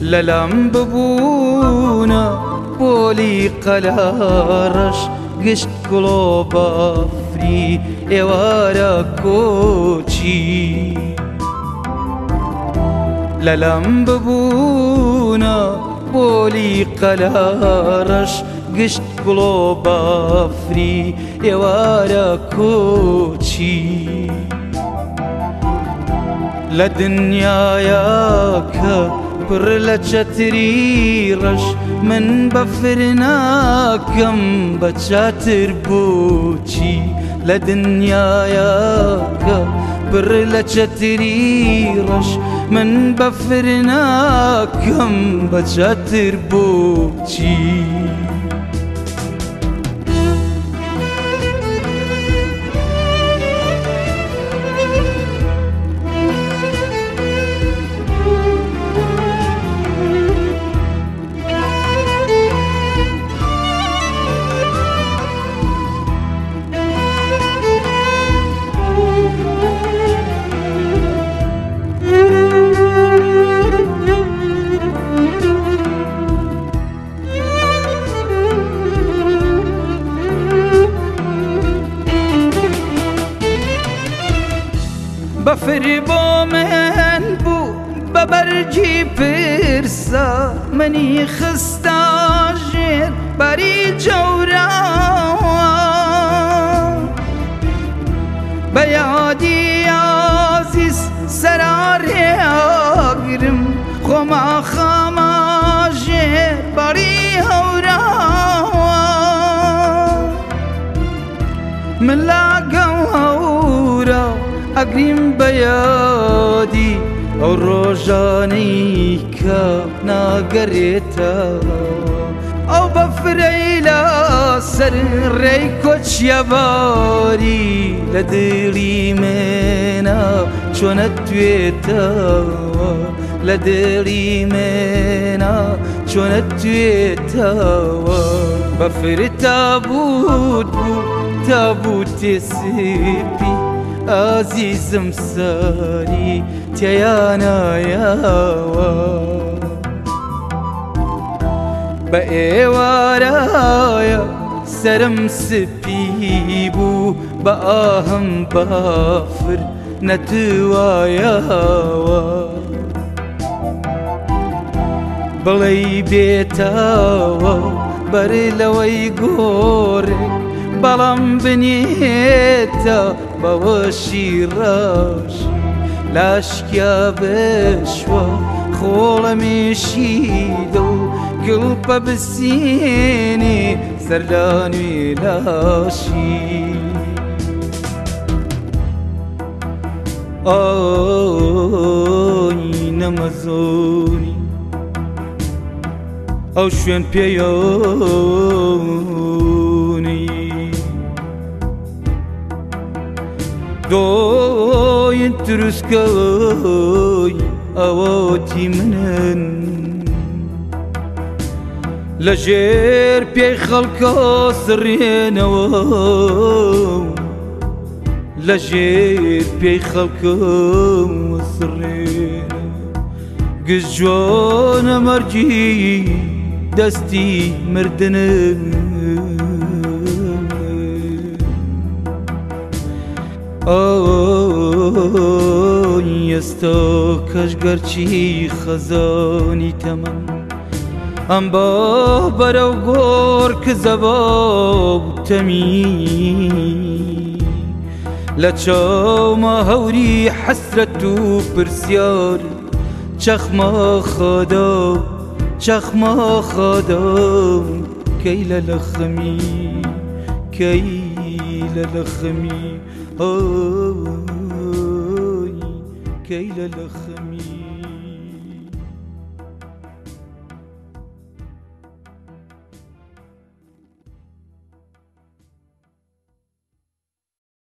لە لام ببوونە پۆلی قەلارەش گشت گڵۆبافری ئێوارە کۆچی لە لام ببوونە پۆلی قەلارەش گشت گڵۆبافری ئێوارە کۆچی لە دنیاە کە بر لچتری رش من بفرنا کم بچاتر بوچی لدنیا یا که لچتری رش من بفرنا کم بچاتر بوچی بفربو من بو ببرجی پرسا منی خستا جر بری جورا بیادی عزیز سرار آگرم خما خما جر هورا ملا عەگریم بەیادی ئەو ڕۆژانەی کە ناگەڕێتە ئەو بەفرەیلا سەر ڕێی کۆچیەباری لە دڵی منە چۆنە توێتەوە لە دڵی منە چۆنە توێتەوە بەفرتا بوو بوو تا بوو تێسیپی ئازیزم ساری تیانایەوە بە ئێوارایە سرم سپی بوو بە ئاهم بافر نەتوایەوە بڵێ بێتەوە بەرێ لەوەی گۆڕێک بەڵام بنیێتە بابا شیراش لاشکیا بشوا خول میشید و گڵپە بسینی سەردانوێ لاشی آی نەمەزۆری ئەو شوێن دۆین دروستکەی ئەوەتی منن لە ژێر پێی خەڵکە سڕێنەوە لە ژێر پێی خەڵکە سڕێن گژۆنە مەرجی دەستی مردنن آی از تا گرچی خزانی تمام انبا برو گور که زباب تمی ما هوری حسرت تو پرسیار چخما خدا چخما خدا کیل لخمی کی كيل لخمي كيل لخمي